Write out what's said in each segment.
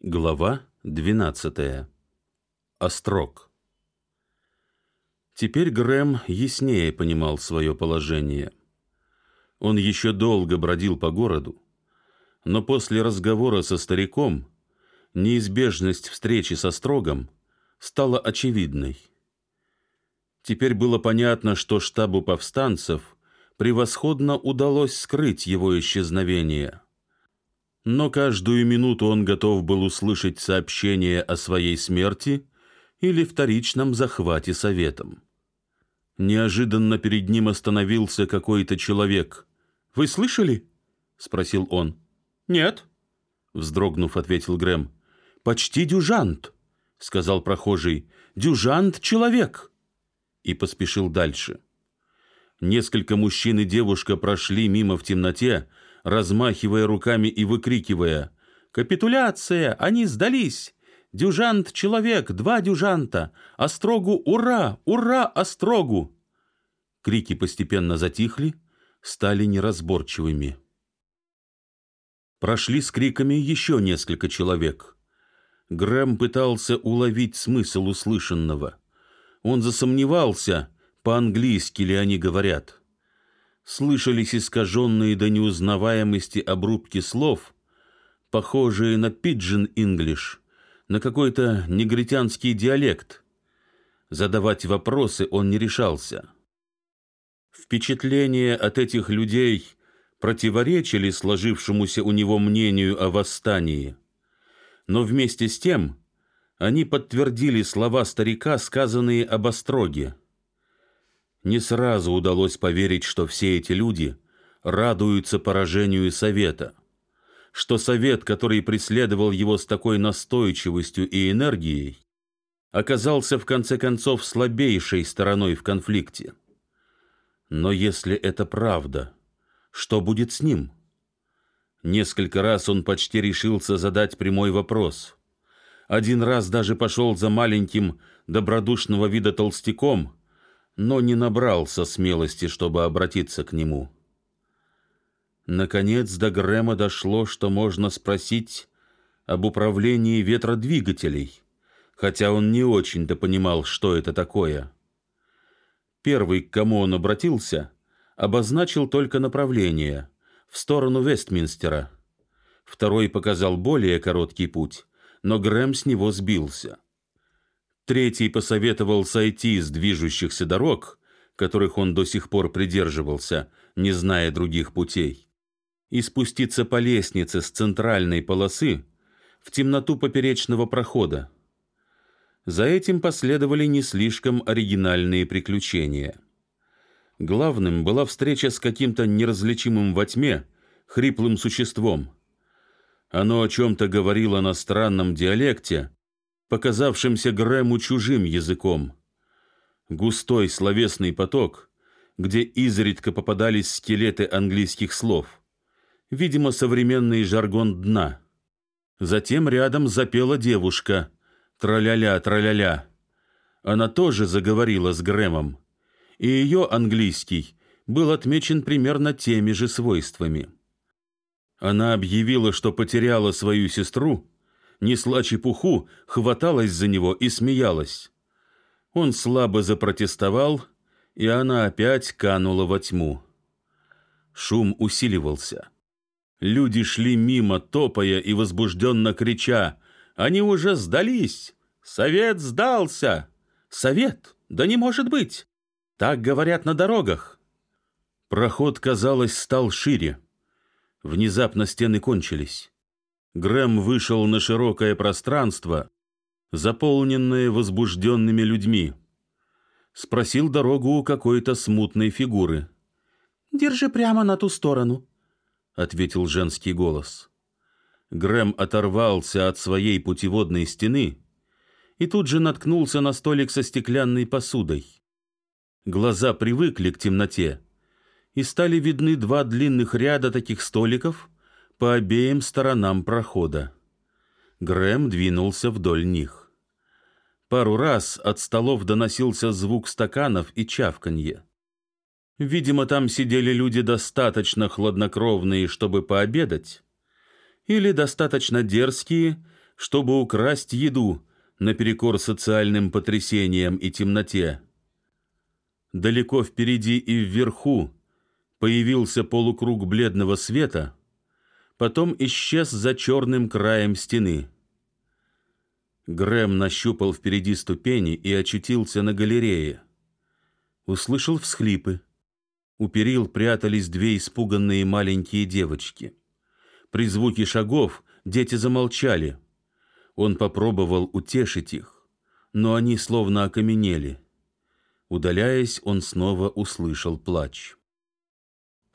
Глава 12. Острог. Теперь Грэм яснее понимал свое положение. Он еще долго бродил по городу, но после разговора со стариком неизбежность встречи со Строгом стала очевидной. Теперь было понятно, что штабу повстанцев превосходно удалось скрыть его исчезновение – но каждую минуту он готов был услышать сообщение о своей смерти или вторичном захвате советом. Неожиданно перед ним остановился какой-то человек. «Вы слышали?» — спросил он. «Нет», — вздрогнув, ответил Грэм. «Почти дюжант», — сказал прохожий. «Дюжант — человек!» И поспешил дальше. Несколько мужчин и девушка прошли мимо в темноте, размахивая руками и выкрикивая «Капитуляция! Они сдались! Дюжант человек, два дюжанта! Острогу ура! Ура Острогу!» Крики постепенно затихли, стали неразборчивыми. Прошли с криками еще несколько человек. Грэм пытался уловить смысл услышанного. Он засомневался, по-английски ли они говорят слышались искаженные до неузнаваемости обрубки слов, похожие на пиджин инглиш, на какой-то негритянский диалект. Задавать вопросы он не решался. Впечатления от этих людей противоречили сложившемуся у него мнению о восстании, но вместе с тем они подтвердили слова старика, сказанные об Остроге. Не сразу удалось поверить, что все эти люди радуются поражению Совета, что Совет, который преследовал его с такой настойчивостью и энергией, оказался в конце концов слабейшей стороной в конфликте. Но если это правда, что будет с ним? Несколько раз он почти решился задать прямой вопрос. Один раз даже пошел за маленьким добродушного вида толстяком – но не набрался смелости, чтобы обратиться к нему. Наконец до Грэма дошло, что можно спросить об управлении ветродвигателей, хотя он не очень-то понимал, что это такое. Первый, к кому он обратился, обозначил только направление в сторону Вестминстера. Второй показал более короткий путь, но Грэм с него сбился. Третий посоветовал сойти с движущихся дорог, которых он до сих пор придерживался, не зная других путей, и спуститься по лестнице с центральной полосы в темноту поперечного прохода. За этим последовали не слишком оригинальные приключения. Главным была встреча с каким-то неразличимым во тьме, хриплым существом. Оно о чем-то говорило на странном диалекте, показавшимся Грэму чужим языком. Густой словесный поток, где изредка попадались скелеты английских слов. Видимо, современный жаргон дна. Затем рядом запела девушка. Траля-ля, траля-ля. Она тоже заговорила с Грэмом. И ее английский был отмечен примерно теми же свойствами. Она объявила, что потеряла свою сестру, несла чепуху, хваталась за него и смеялась. Он слабо запротестовал, и она опять канула во тьму. Шум усиливался. Люди шли мимо, топая и возбужденно крича. «Они уже сдались! Совет сдался! Совет? Да не может быть! Так говорят на дорогах!» Проход, казалось, стал шире. Внезапно стены кончились. Грэм вышел на широкое пространство, заполненное возбужденными людьми. Спросил дорогу у какой-то смутной фигуры. «Держи прямо на ту сторону», — ответил женский голос. Грэм оторвался от своей путеводной стены и тут же наткнулся на столик со стеклянной посудой. Глаза привыкли к темноте, и стали видны два длинных ряда таких столиков — по обеим сторонам прохода. Грэм двинулся вдоль них. Пару раз от столов доносился звук стаканов и чавканье. Видимо, там сидели люди достаточно хладнокровные, чтобы пообедать, или достаточно дерзкие, чтобы украсть еду наперекор социальным потрясениям и темноте. Далеко впереди и вверху появился полукруг бледного света, потом исчез за черным краем стены. Грэм нащупал впереди ступени и очутился на галерее. Услышал всхлипы. У перил прятались две испуганные маленькие девочки. При звуке шагов дети замолчали. Он попробовал утешить их, но они словно окаменели. Удаляясь, он снова услышал плач.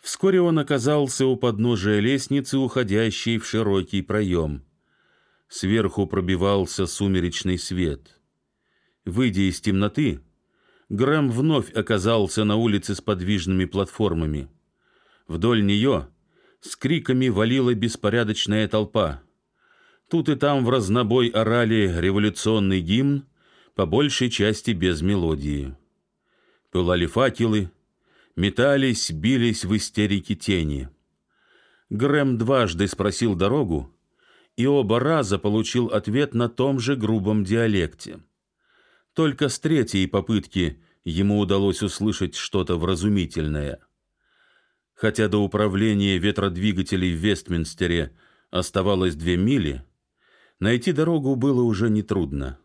Вскоре он оказался у подножия лестницы, уходящей в широкий проем. Сверху пробивался сумеречный свет. Выйдя из темноты, Грэм вновь оказался на улице с подвижными платформами. Вдоль нее с криками валила беспорядочная толпа. Тут и там в разнобой орали революционный гимн, по большей части без мелодии. Пылали факелы, метались, бились в истерике тени. Грэм дважды спросил дорогу, и оба раза получил ответ на том же грубом диалекте. Только с третьей попытки ему удалось услышать что-то вразумительное. Хотя до управления ветродвигателей в Вестминстере оставалось две мили, найти дорогу было уже нетрудно.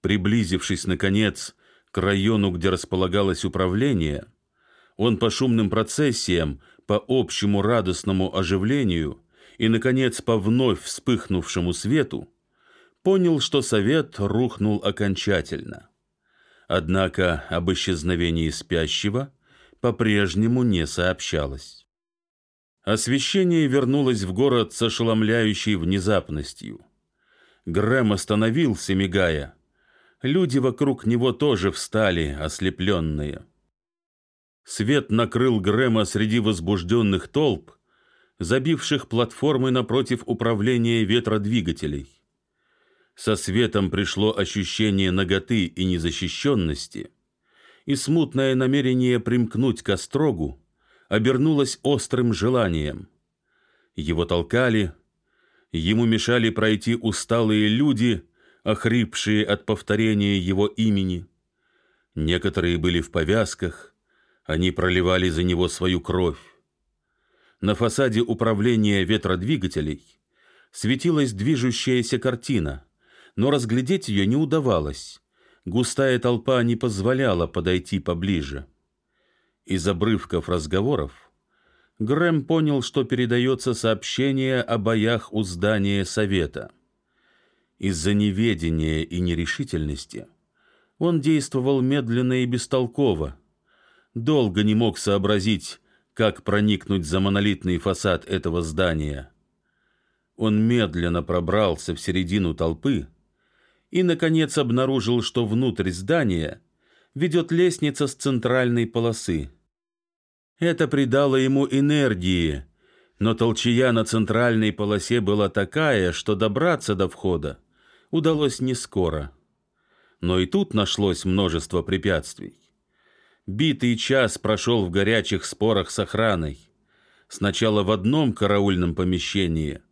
Приблизившись, наконец, к району, где располагалось управление, он по шумным процессиям, по общему радостному оживлению и, наконец, по вновь вспыхнувшему свету, понял, что совет рухнул окончательно. Однако об исчезновении спящего по-прежнему не сообщалось. Освещение вернулось в город с ошеломляющей внезапностью. Грэм остановился, мигая. Люди вокруг него тоже встали, ослепленные. Свет накрыл Грэма среди возбужденных толп, забивших платформы напротив управления ветродвигателей. Со светом пришло ощущение наготы и незащищенности, и смутное намерение примкнуть к острогу обернулось острым желанием. Его толкали, ему мешали пройти усталые люди, охрипшие от повторения его имени. Некоторые были в повязках, они проливали за него свою кровь. На фасаде управления ветродвигателей светилась движущаяся картина — но разглядеть ее не удавалось. Густая толпа не позволяла подойти поближе. Из обрывков разговоров Грэм понял, что передается сообщение о боях у здания совета. Из-за неведения и нерешительности он действовал медленно и бестолково, долго не мог сообразить, как проникнуть за монолитный фасад этого здания. Он медленно пробрался в середину толпы, и, наконец, обнаружил, что внутрь здания ведет лестница с центральной полосы. Это придало ему энергии, но толчая на центральной полосе была такая, что добраться до входа удалось не скоро. Но и тут нашлось множество препятствий. Битый час прошел в горячих спорах с охраной. Сначала в одном караульном помещении,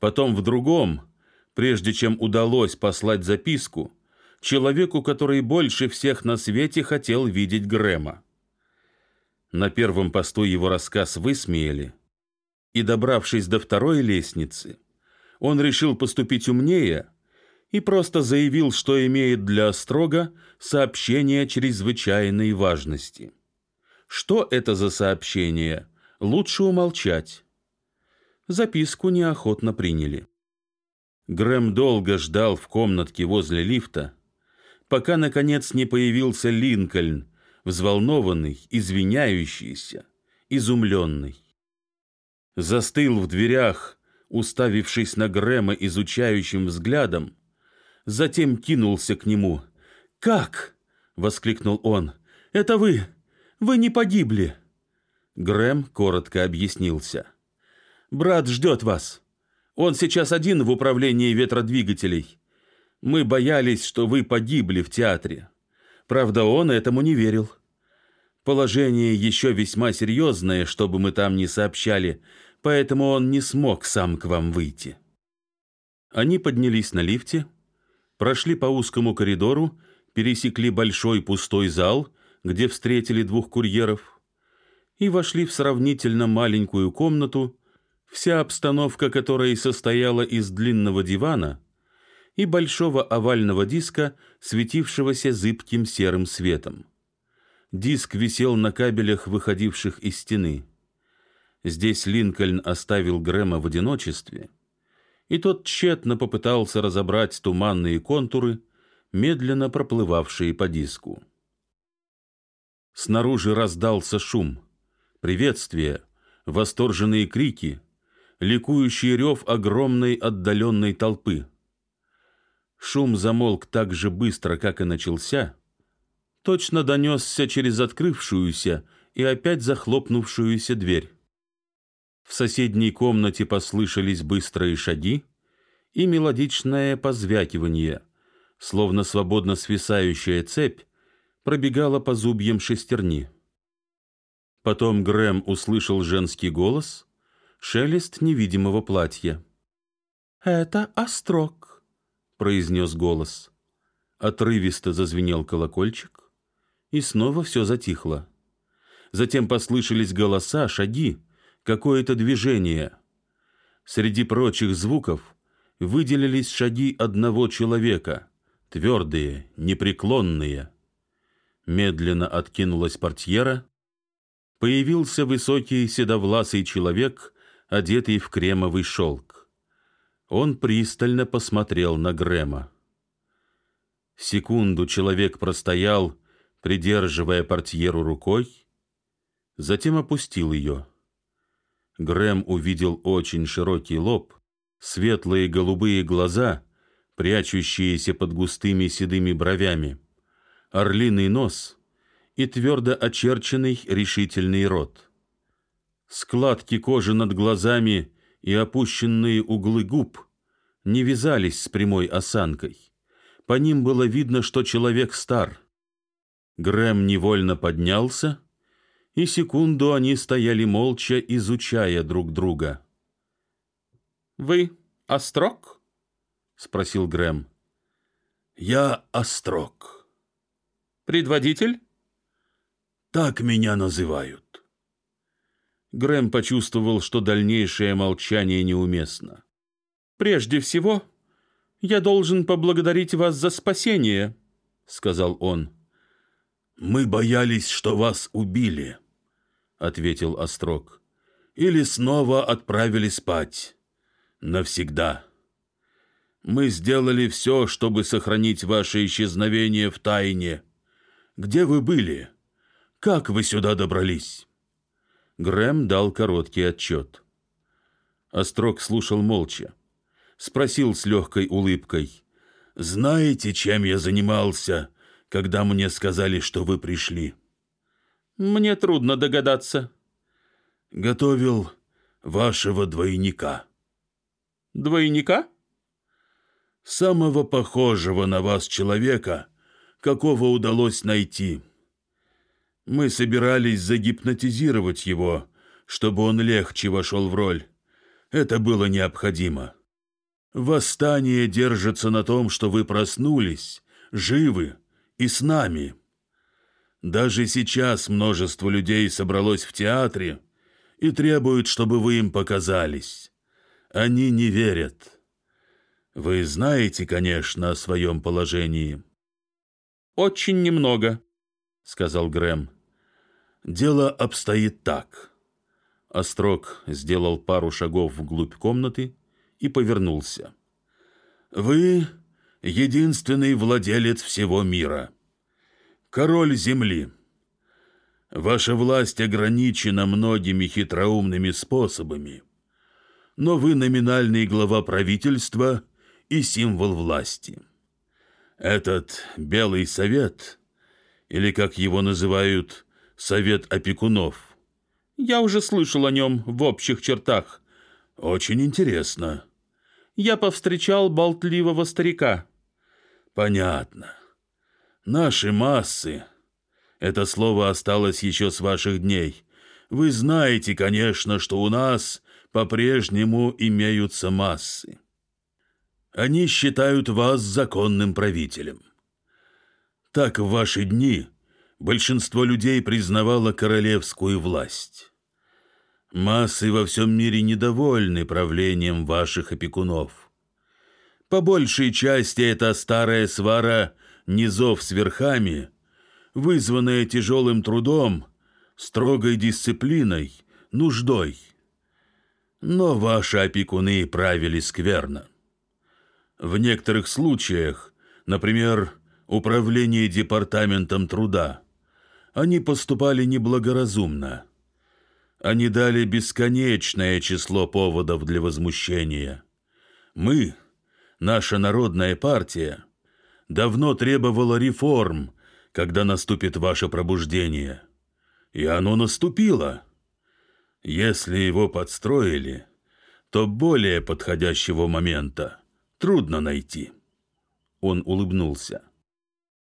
потом в другом – прежде чем удалось послать записку человеку, который больше всех на свете хотел видеть Грэма. На первом посту его рассказ высмеяли, и, добравшись до второй лестницы, он решил поступить умнее и просто заявил, что имеет для Острога сообщение чрезвычайной важности. Что это за сообщение? Лучше умолчать. Записку неохотно приняли. Грэм долго ждал в комнатке возле лифта, пока, наконец, не появился Линкольн, взволнованный, извиняющийся, изумленный. Застыл в дверях, уставившись на Грэма изучающим взглядом, затем кинулся к нему. «Как?» — воскликнул он. «Это вы! Вы не погибли!» Грэм коротко объяснился. «Брат ждет вас!» Он сейчас один в управлении ветродвигателей. Мы боялись, что вы погибли в театре. Правда, он этому не верил. Положение еще весьма серьезное, чтобы мы там не сообщали, поэтому он не смог сам к вам выйти. Они поднялись на лифте, прошли по узкому коридору, пересекли большой пустой зал, где встретили двух курьеров, и вошли в сравнительно маленькую комнату, вся обстановка которой состояла из длинного дивана и большого овального диска, светившегося зыбким серым светом. Диск висел на кабелях, выходивших из стены. Здесь Линкольн оставил Грэма в одиночестве, и тот тщетно попытался разобрать туманные контуры, медленно проплывавшие по диску. Снаружи раздался шум, приветствия, восторженные крики, ликующий рев огромной отдаленной толпы. Шум замолк так же быстро, как и начался, точно донесся через открывшуюся и опять захлопнувшуюся дверь. В соседней комнате послышались быстрые шаги и мелодичное позвякивание, словно свободно свисающая цепь пробегала по зубьям шестерни. Потом Грэм услышал женский голос, шелест невидимого платья. «Это острог», — произнес голос. Отрывисто зазвенел колокольчик, и снова все затихло. Затем послышались голоса, шаги, какое-то движение. Среди прочих звуков выделились шаги одного человека, твердые, непреклонные. Медленно откинулась портьера, появился высокий седовласый человек, одетый в кремовый шелк. Он пристально посмотрел на Грэма. Секунду человек простоял, придерживая портьеру рукой, затем опустил ее. Грэм увидел очень широкий лоб, светлые голубые глаза, прячущиеся под густыми седыми бровями, орлиный нос и твердо очерченный решительный рот. Складки кожи над глазами и опущенные углы губ не вязались с прямой осанкой. По ним было видно, что человек стар. Грэм невольно поднялся, и секунду они стояли молча, изучая друг друга. «Вы Острог?» — спросил Грэм. «Я Острог». «Предводитель?» Так меня называют. Грэм почувствовал, что дальнейшее молчание неуместно. «Прежде всего, я должен поблагодарить вас за спасение», — сказал он. «Мы боялись, что вас убили», — ответил Острог. «Или снова отправили спать. Навсегда. Мы сделали все, чтобы сохранить ваше исчезновение в тайне. Где вы были?» Как вы сюда добрались?» Грэм дал короткий отчет. Острог слушал молча. Спросил с легкой улыбкой. «Знаете, чем я занимался, когда мне сказали, что вы пришли?» «Мне трудно догадаться». «Готовил вашего двойника». «Двойника?» «Самого похожего на вас человека, какого удалось найти». Мы собирались загипнотизировать его, чтобы он легче вошел в роль. Это было необходимо. Восстание держится на том, что вы проснулись, живы и с нами. Даже сейчас множество людей собралось в театре и требуют, чтобы вы им показались. Они не верят. Вы знаете, конечно, о своем положении. «Очень немного», — сказал Грэм. Дело обстоит так. Острог сделал пару шагов вглубь комнаты и повернулся. Вы единственный владелец всего мира. Король земли. Ваша власть ограничена многими хитроумными способами. Но вы номинальный глава правительства и символ власти. Этот Белый Совет, или как его называют совет опекунов. Я уже слышал о нем в общих чертах. Очень интересно. Я повстречал болтливого старика. Понятно. Наши массы. Это слово осталось еще с ваших дней. Вы знаете, конечно, что у нас по-прежнему имеются массы. Они считают вас законным правителем. Так в ваши дни большинство людей признавало королевскую власть. Массы во всем мире недовольны правлением ваших опекунов. По большей части это старая свара низов с верхами, вызванная тяжелым трудом, строгой дисциплиной, нуждой. Но ваши опекуны правили скверно. В некоторых случаях, например, управление департаментом труда, они поступали неблагоразумно. Они дали бесконечное число поводов для возмущения. Мы, наша народная партия, давно требовала реформ, когда наступит ваше пробуждение. И оно наступило. Если его подстроили, то более подходящего момента трудно найти. Он улыбнулся.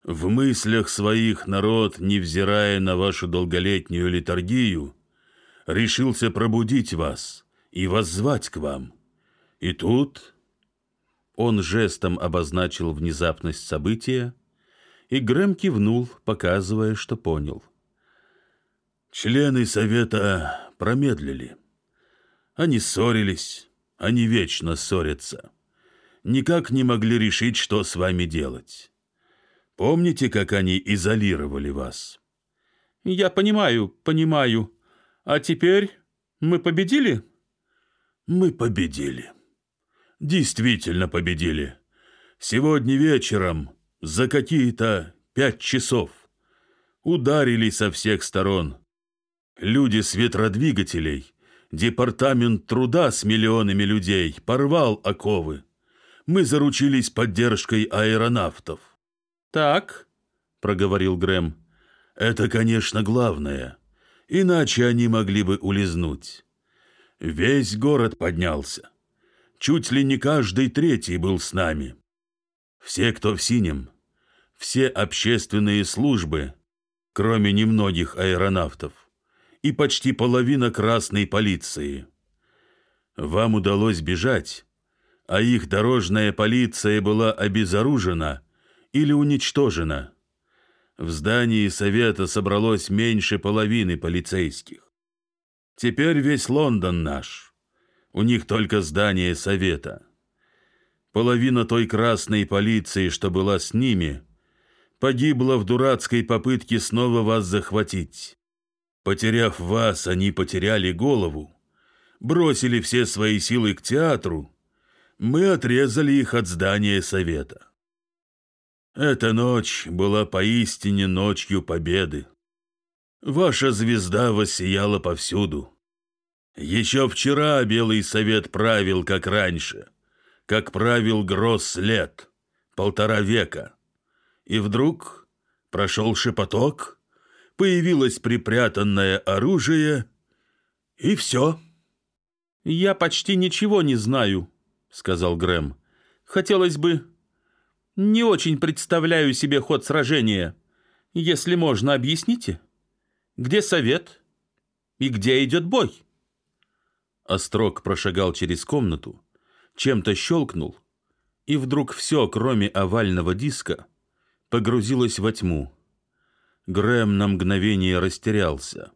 В мыслях своих народ, невзирая на вашу долголетнюю литургию, решился пробудить вас и воззвать к вам. И тут он жестом обозначил внезапность события, и Грэм кивнул, показывая, что понял. Члены совета промедлили. Они ссорились, они вечно ссорятся. Никак не могли решить, что с вами делать. Помните, как они изолировали вас? Я понимаю, понимаю. А теперь мы победили? Мы победили действительно победили. Сегодня вечером, за какие-то пять часов, ударили со всех сторон. Люди с ветродвигателей, департамент труда с миллионами людей порвал оковы. Мы заручились поддержкой аэронавтов. «Так», — проговорил Грэм, — «это, конечно, главное. Иначе они могли бы улизнуть. Весь город поднялся. Чуть ли не каждый третий был с нами. Все, кто в синем, все общественные службы, кроме немногих аэронавтов, и почти половина красной полиции. Вам удалось бежать, а их дорожная полиция была обезоружена или уничтожена. В здании совета собралось меньше половины полицейских. Теперь весь Лондон наш. У них только здание совета. Половина той красной полиции, что была с ними, погибла в дурацкой попытке снова вас захватить. Потеряв вас, они потеряли голову, бросили все свои силы к театру. Мы отрезали их от здания совета. Эта ночь была поистине ночью победы. Ваша звезда воссияла повсюду. Еще вчера Белый Совет правил, как раньше, как правил Гросс лет, полтора века. И вдруг прошел шепоток, появилось припрятанное оружие, и все. «Я почти ничего не знаю», — сказал Грэм. «Хотелось бы... Не очень представляю себе ход сражения. Если можно, объясните, где совет и где идет бой?» Острог прошагал через комнату, чем-то щелкнул, и вдруг все, кроме овального диска, погрузилось во тьму. Грэм на мгновение растерялся.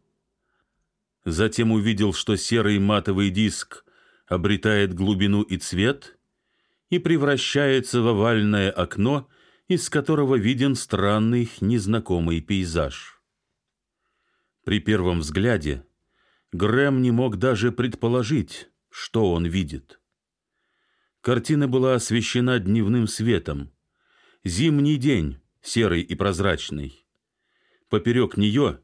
Затем увидел, что серый матовый диск обретает глубину и цвет и превращается в овальное окно, из которого виден странный незнакомый пейзаж. При первом взгляде Грэм не мог даже предположить, что он видит. Картина была освещена дневным светом. Зимний день, серый и прозрачный. Поперек нее,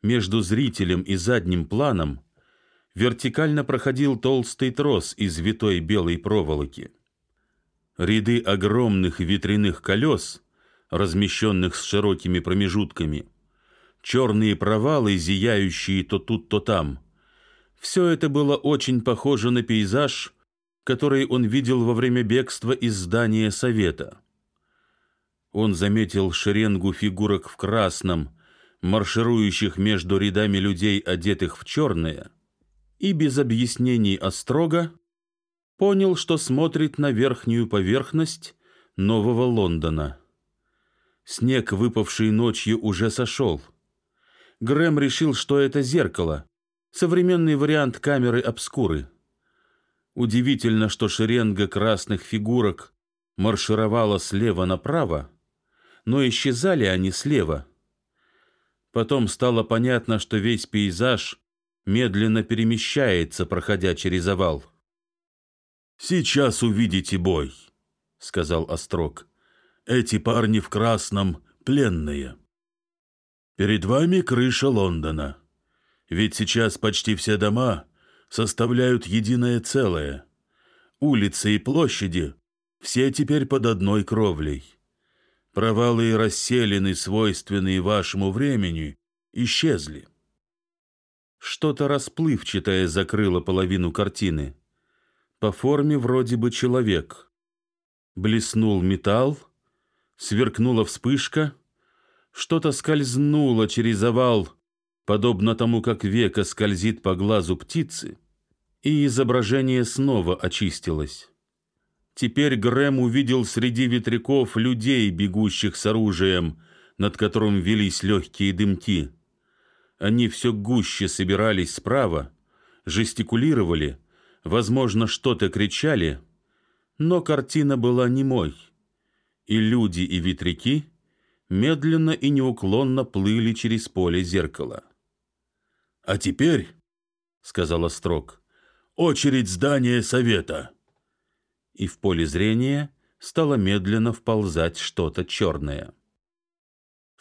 между зрителем и задним планом, вертикально проходил толстый трос из витой белой проволоки. Ряды огромных ветряных колес, размещенных с широкими промежутками, черные провалы, зияющие то тут, то там — все это было очень похоже на пейзаж, который он видел во время бегства из здания совета. Он заметил шеренгу фигурок в красном, марширующих между рядами людей, одетых в черное, и без объяснений острога понял, что смотрит на верхнюю поверхность Нового Лондона. Снег, выпавший ночью, уже сошел. Грэм решил, что это зеркало, современный вариант камеры обскуры. Удивительно, что шеренга красных фигурок маршировала слева направо, но исчезали они слева. Потом стало понятно, что весь пейзаж медленно перемещается, проходя через овал. «Сейчас увидите бой», — сказал Острог. «Эти парни в красном пленные. Перед вами крыша Лондона. Ведь сейчас почти все дома составляют единое целое. Улицы и площади все теперь под одной кровлей. Провалы и расселены, свойственные вашему времени, исчезли. Что-то расплывчатое закрыло половину картины. По форме вроде бы человек. Блеснул металл, сверкнула вспышка, что-то скользнуло через овал, подобно тому, как века скользит по глазу птицы, и изображение снова очистилось. Теперь Грэм увидел среди ветряков людей, бегущих с оружием, над которым велись легкие дымки. Они все гуще собирались справа, жестикулировали, возможно, что-то кричали, но картина была немой, и люди и ветряки медленно и неуклонно плыли через поле зеркала. «А теперь, — сказала Строк, — очередь здания совета» и в поле зрения стало медленно вползать что-то черное.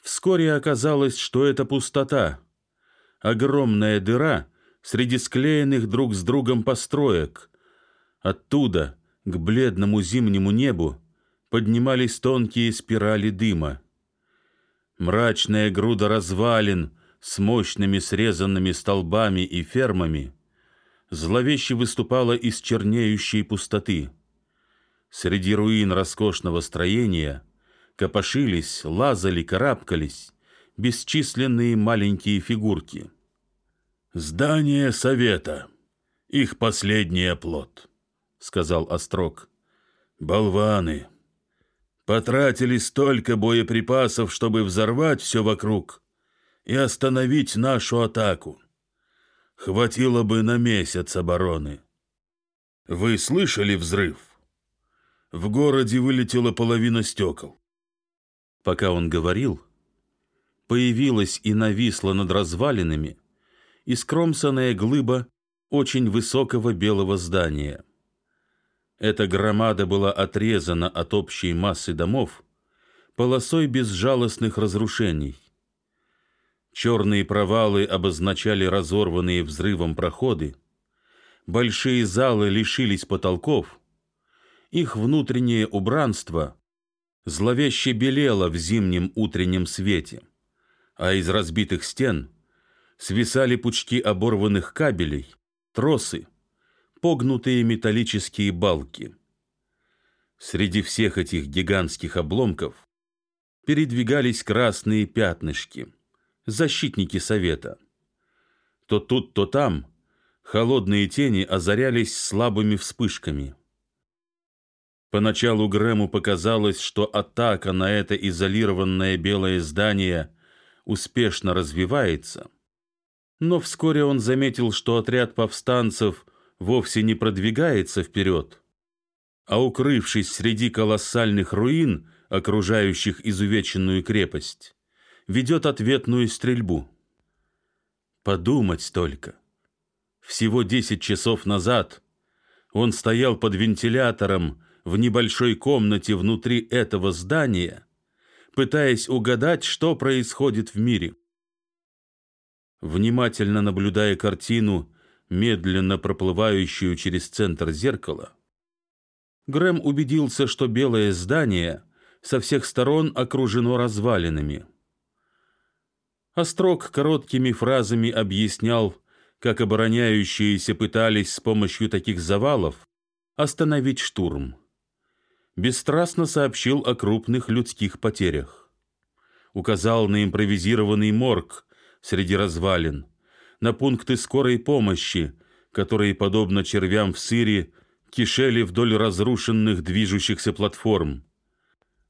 Вскоре оказалось, что это пустота, огромная дыра среди склеенных друг с другом построек. Оттуда, к бледному зимнему небу, поднимались тонкие спирали дыма. Мрачная груда развалин с мощными срезанными столбами и фермами зловеще выступала из чернеющей пустоты. Среди руин роскошного строения копошились, лазали, карабкались бесчисленные маленькие фигурки. «Здание совета. Их последний оплот», — сказал Острог. «Болваны. Потратили столько боеприпасов, чтобы взорвать все вокруг и остановить нашу атаку. Хватило бы на месяц обороны. Вы слышали взрыв?» В городе вылетела половина стекол. Пока он говорил, появилась и нависла над развалинами искромсанная глыба очень высокого белого здания. Эта громада была отрезана от общей массы домов полосой безжалостных разрушений. Черные провалы обозначали разорванные взрывом проходы, большие залы лишились потолков — их внутреннее убранство зловеще белело в зимнем утреннем свете, а из разбитых стен свисали пучки оборванных кабелей, тросы, погнутые металлические балки. Среди всех этих гигантских обломков передвигались красные пятнышки, защитники совета. То тут, то там холодные тени озарялись слабыми вспышками. Поначалу Грэму показалось, что атака на это изолированное белое здание успешно развивается, но вскоре он заметил, что отряд повстанцев вовсе не продвигается вперед, а укрывшись среди колоссальных руин, окружающих изувеченную крепость, ведет ответную стрельбу. Подумать только. Всего десять часов назад он стоял под вентилятором, в небольшой комнате внутри этого здания, пытаясь угадать, что происходит в мире. Внимательно наблюдая картину, медленно проплывающую через центр зеркала, Грэм убедился, что белое здание со всех сторон окружено развалинами. Острог короткими фразами объяснял, как обороняющиеся пытались с помощью таких завалов остановить штурм бесстрастно сообщил о крупных людских потерях. Указал на импровизированный морг среди развалин, на пункты скорой помощи, которые, подобно червям в сыре, кишели вдоль разрушенных движущихся платформ.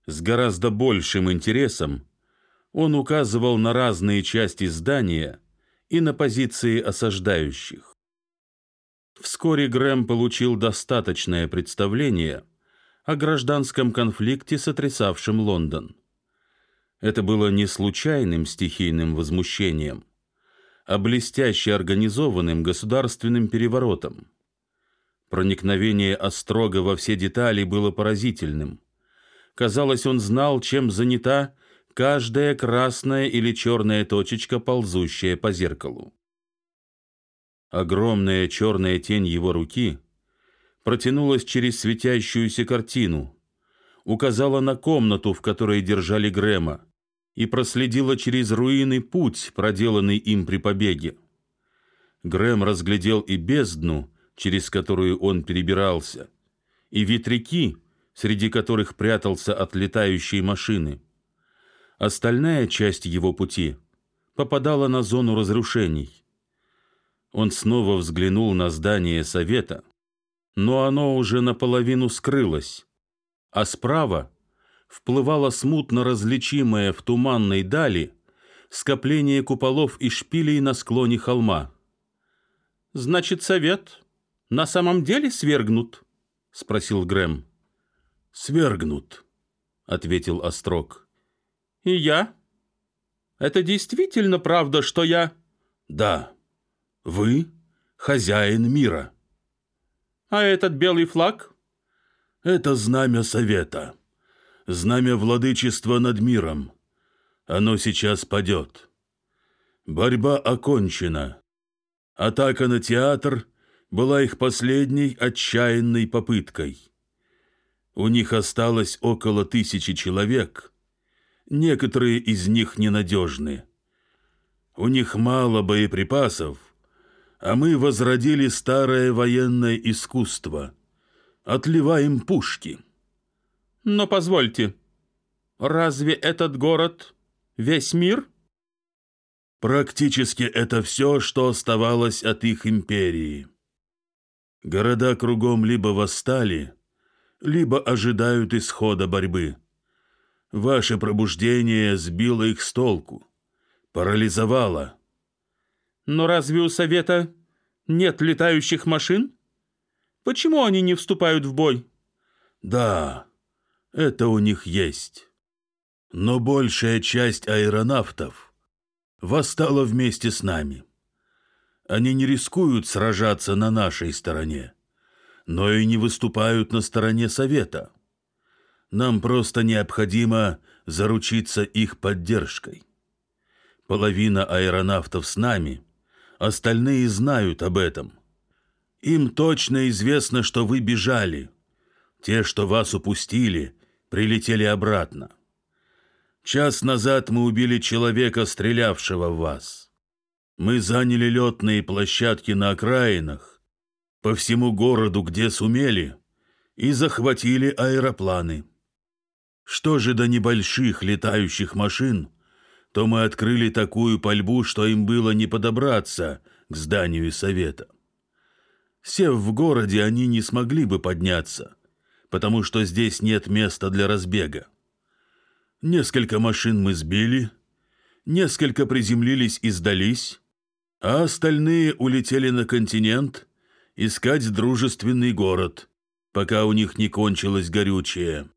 С гораздо большим интересом он указывал на разные части здания и на позиции осаждающих. Вскоре Грэм получил достаточное представление о гражданском конфликте, сотрясавшем Лондон. Это было не случайным стихийным возмущением, а блестяще организованным государственным переворотом. Проникновение Острога во все детали было поразительным. Казалось, он знал, чем занята каждая красная или черная точечка, ползущая по зеркалу. Огромная черная тень его руки протянулась через светящуюся картину, указала на комнату, в которой держали Грэма, и проследила через руины путь, проделанный им при побеге. Грэм разглядел и бездну, через которую он перебирался, и ветряки, среди которых прятался от летающей машины. Остальная часть его пути попадала на зону разрушений. Он снова взглянул на здание совета, но оно уже наполовину скрылось, а справа вплывало смутно различимое в туманной дали скопление куполов и шпилей на склоне холма. «Значит, совет на самом деле свергнут?» — спросил Грэм. «Свергнут», — ответил Острог. «И я? Это действительно правда, что я...» «Да, вы хозяин мира». «А этот белый флаг?» «Это знамя Совета, знамя владычества над миром. Оно сейчас падет. Борьба окончена. Атака на театр была их последней отчаянной попыткой. У них осталось около тысячи человек. Некоторые из них ненадежны. У них мало боеприпасов, а мы возродили старое военное искусство. Отливаем пушки. Но позвольте, разве этот город весь мир? Практически это все, что оставалось от их империи. Города кругом либо восстали, либо ожидают исхода борьбы. Ваше пробуждение сбило их с толку, парализовало. Но разве у Совета нет летающих машин? Почему они не вступают в бой? Да, это у них есть. Но большая часть аэронавтов восстала вместе с нами. Они не рискуют сражаться на нашей стороне, но и не выступают на стороне Совета. Нам просто необходимо заручиться их поддержкой. Половина аэронавтов с нами, остальные знают об этом. Им точно известно, что вы бежали. Те, что вас упустили, прилетели обратно. Час назад мы убили человека, стрелявшего в вас. Мы заняли летные площадки на окраинах, по всему городу, где сумели, и захватили аэропланы. Что же до небольших летающих машин, то мы открыли такую пальбу, что им было не подобраться к зданию совета. Сев в городе, они не смогли бы подняться, потому что здесь нет места для разбега. Несколько машин мы сбили, несколько приземлились и сдались, а остальные улетели на континент искать дружественный город, пока у них не кончилось горючее.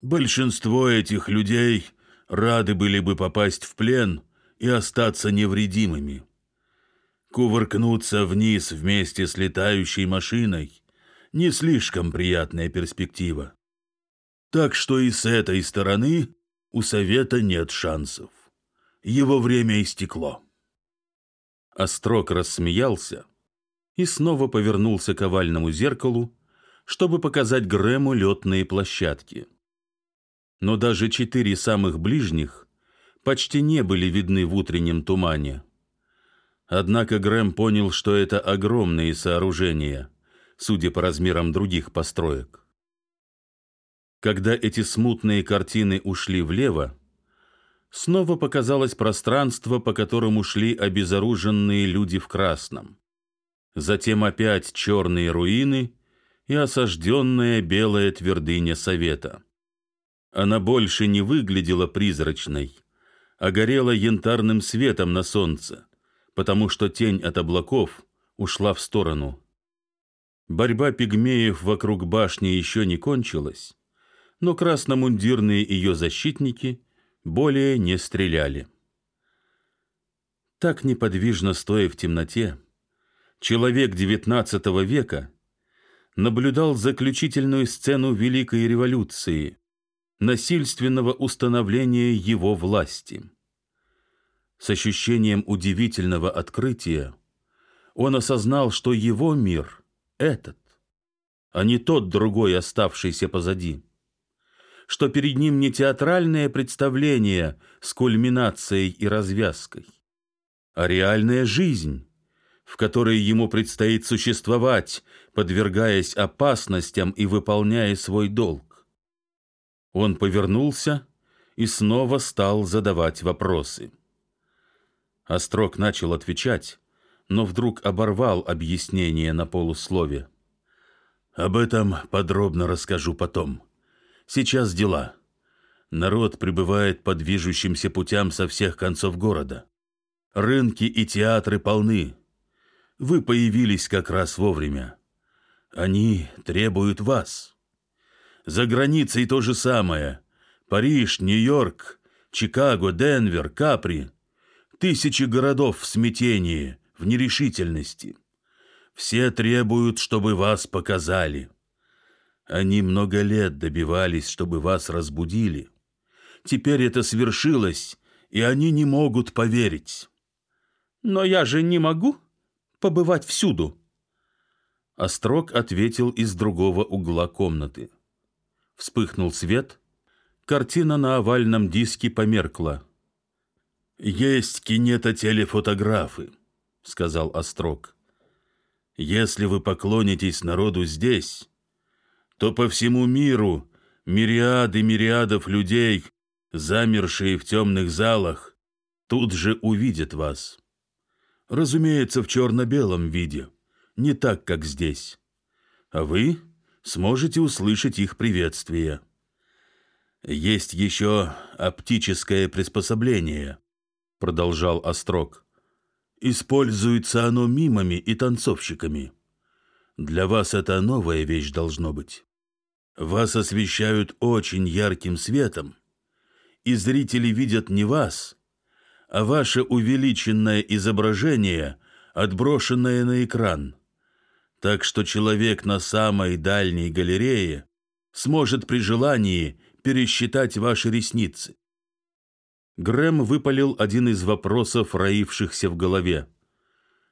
Большинство этих людей рады были бы попасть в плен и остаться невредимыми. Кувыркнуться вниз вместе с летающей машиной – не слишком приятная перспектива. Так что и с этой стороны у Совета нет шансов. Его время истекло. Острог рассмеялся и снова повернулся к овальному зеркалу, чтобы показать Грэму летные площадки. Но даже четыре самых ближних почти не были видны в утреннем тумане. Однако Грэм понял, что это огромные сооружения, судя по размерам других построек. Когда эти смутные картины ушли влево, снова показалось пространство, по которому шли обезоруженные люди в красном. Затем опять черные руины и осажденная белая твердыня совета. Она больше не выглядела призрачной, а горела янтарным светом на солнце, потому что тень от облаков ушла в сторону. Борьба пигмеев вокруг башни еще не кончилась, но красномундирные ее защитники более не стреляли. Так неподвижно стоя в темноте, человек XIX века наблюдал заключительную сцену Великой революции, насильственного установления его власти. С ощущением удивительного открытия он осознал, что его мир — этот, а не тот другой, оставшийся позади, что перед ним не театральное представление с кульминацией и развязкой, а реальная жизнь, в которой ему предстоит существовать, подвергаясь опасностям и выполняя свой долг. Он повернулся и снова стал задавать вопросы. Острог начал отвечать, но вдруг оборвал объяснение на полуслове. «Об этом подробно расскажу потом. Сейчас дела. Народ прибывает по движущимся путям со всех концов города. Рынки и театры полны. Вы появились как раз вовремя. Они требуют вас». За границей то же самое. Париж, Нью-Йорк, Чикаго, Денвер, Капри. Тысячи городов в смятении, в нерешительности. Все требуют, чтобы вас показали. Они много лет добивались, чтобы вас разбудили. Теперь это свершилось, и они не могут поверить. Но я же не могу побывать всюду. Острог ответил из другого угла комнаты. Вспыхнул свет, картина на овальном диске померкла. «Есть кинетотелефотографы», — сказал Острог. «Если вы поклонитесь народу здесь, то по всему миру мириады мириадов людей, замершие в темных залах, тут же увидят вас. Разумеется, в черно-белом виде, не так, как здесь. А вы сможете услышать их приветствие. Есть еще оптическое приспособление, продолжал Острог. Используется оно мимами и танцовщиками. Для вас это новая вещь должно быть. Вас освещают очень ярким светом, и зрители видят не вас, а ваше увеличенное изображение, отброшенное на экран так что человек на самой дальней галерее сможет при желании пересчитать ваши ресницы. Грэм выпалил один из вопросов, роившихся в голове.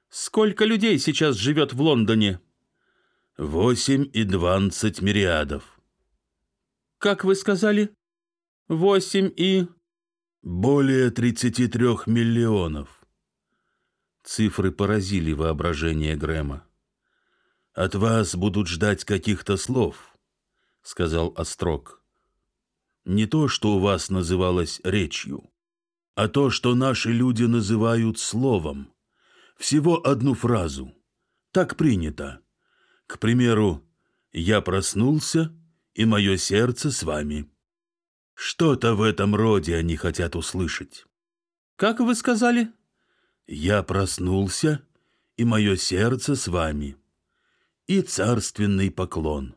«Сколько людей сейчас живет в Лондоне?» «Восемь и двадцать мириадов». «Как вы сказали?» «Восемь и...» «Более тридцати трех миллионов». Цифры поразили воображение Грэма. От вас будут ждать каких-то слов, сказал Острог. Не то, что у вас называлось речью, а то, что наши люди называют словом. Всего одну фразу. Так принято. К примеру, я проснулся, и мое сердце с вами. Что-то в этом роде они хотят услышать. Как вы сказали? Я проснулся, и мое сердце с вами и царственный поклон.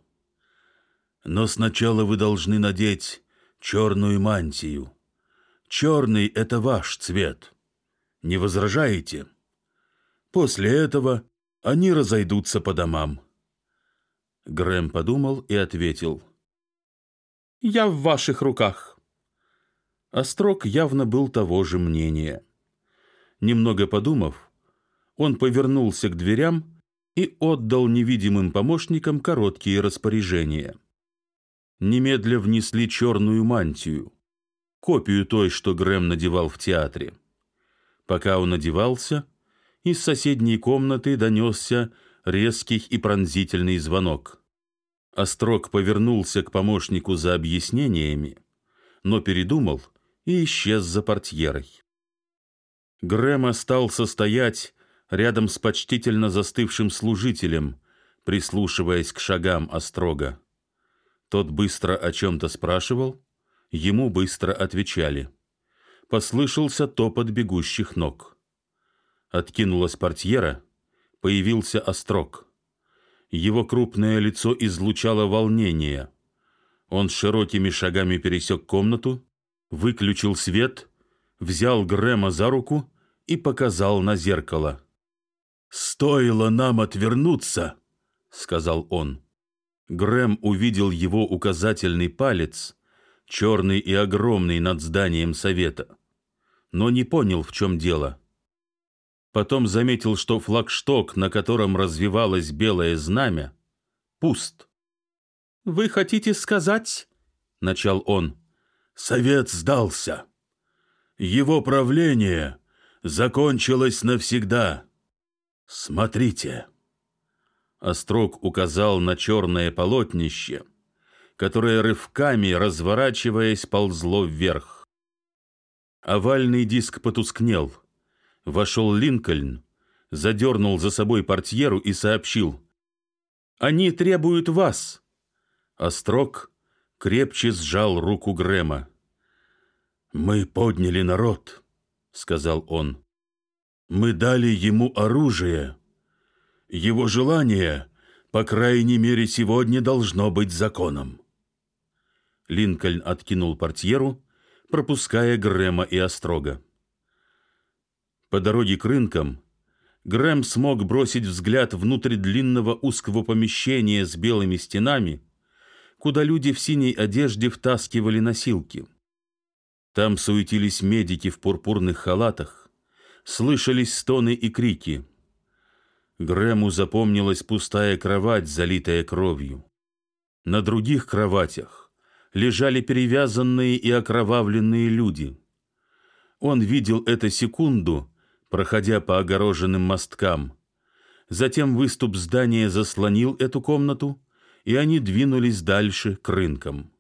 Но сначала вы должны надеть черную мантию. Черный — это ваш цвет. Не возражаете? После этого они разойдутся по домам. Грэм подумал и ответил. «Я в ваших руках». Острог явно был того же мнения. Немного подумав, он повернулся к дверям и отдал невидимым помощникам короткие распоряжения. Немедля внесли черную мантию, копию той, что Грэм надевал в театре. Пока он одевался, из соседней комнаты донесся резкий и пронзительный звонок. Острог повернулся к помощнику за объяснениями, но передумал и исчез за портьерой. Грэм остался стоять рядом с почтительно застывшим служителем, прислушиваясь к шагам Острога. Тот быстро о чем-то спрашивал, ему быстро отвечали. Послышался топот бегущих ног. Откинулась портьера, появился Острог. Его крупное лицо излучало волнение. Он широкими шагами пересек комнату, выключил свет, взял Грэма за руку и показал на зеркало. «Стоило нам отвернуться», — сказал он. Грэм увидел его указательный палец, черный и огромный над зданием совета, но не понял, в чем дело. Потом заметил, что флагшток, на котором развивалось белое знамя, пуст. «Вы хотите сказать?» — начал он. «Совет сдался. Его правление закончилось навсегда. Смотрите». Острог указал на черное полотнище, которое рывками, разворачиваясь, ползло вверх. Овальный диск потускнел — вошел Линкольн, задернул за собой портьеру и сообщил. «Они требуют вас!» Острог крепче сжал руку Грэма. «Мы подняли народ», — сказал он. «Мы дали ему оружие. Его желание, по крайней мере, сегодня должно быть законом». Линкольн откинул портьеру, пропуская Грэма и Острога. По дороге к рынкам Грэм смог бросить взгляд внутрь длинного узкого помещения с белыми стенами, куда люди в синей одежде втаскивали носилки. Там суетились медики в пурпурных халатах, слышались стоны и крики. Грэму запомнилась пустая кровать, залитая кровью. На других кроватях лежали перевязанные и окровавленные люди. Он видел это секунду, проходя по огороженным мосткам. Затем выступ здания заслонил эту комнату, и они двинулись дальше к рынкам.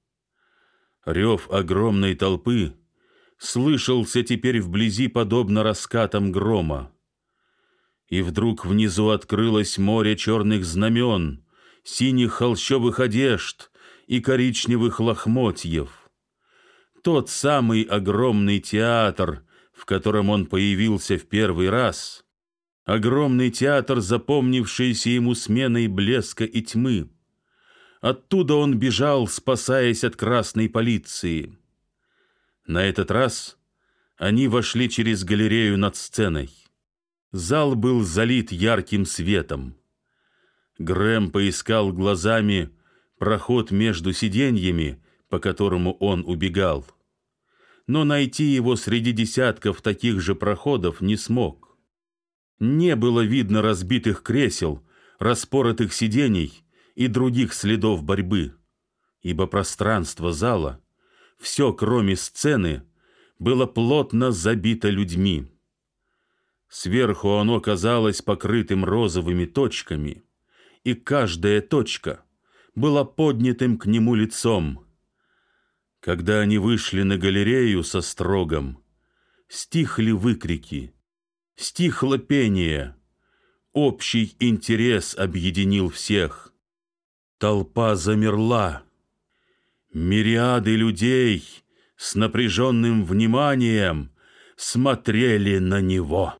Рев огромной толпы слышался теперь вблизи подобно раскатам грома. И вдруг внизу открылось море черных знамен, синих холщовых одежд и коричневых лохмотьев. Тот самый огромный театр, в котором он появился в первый раз, огромный театр, запомнившийся ему сменой блеска и тьмы. Оттуда он бежал, спасаясь от красной полиции. На этот раз они вошли через галерею над сценой. Зал был залит ярким светом. Грэм поискал глазами проход между сиденьями, по которому он убегал но найти его среди десятков таких же проходов не смог. Не было видно разбитых кресел, распоротых сидений и других следов борьбы, ибо пространство зала, все кроме сцены, было плотно забито людьми. Сверху оно казалось покрытым розовыми точками, и каждая точка была поднятым к нему лицом – когда они вышли на галерею со строгом, стихли выкрики, стихло пение, общий интерес объединил всех. Толпа замерла. Мириады людей с напряженным вниманием смотрели на него.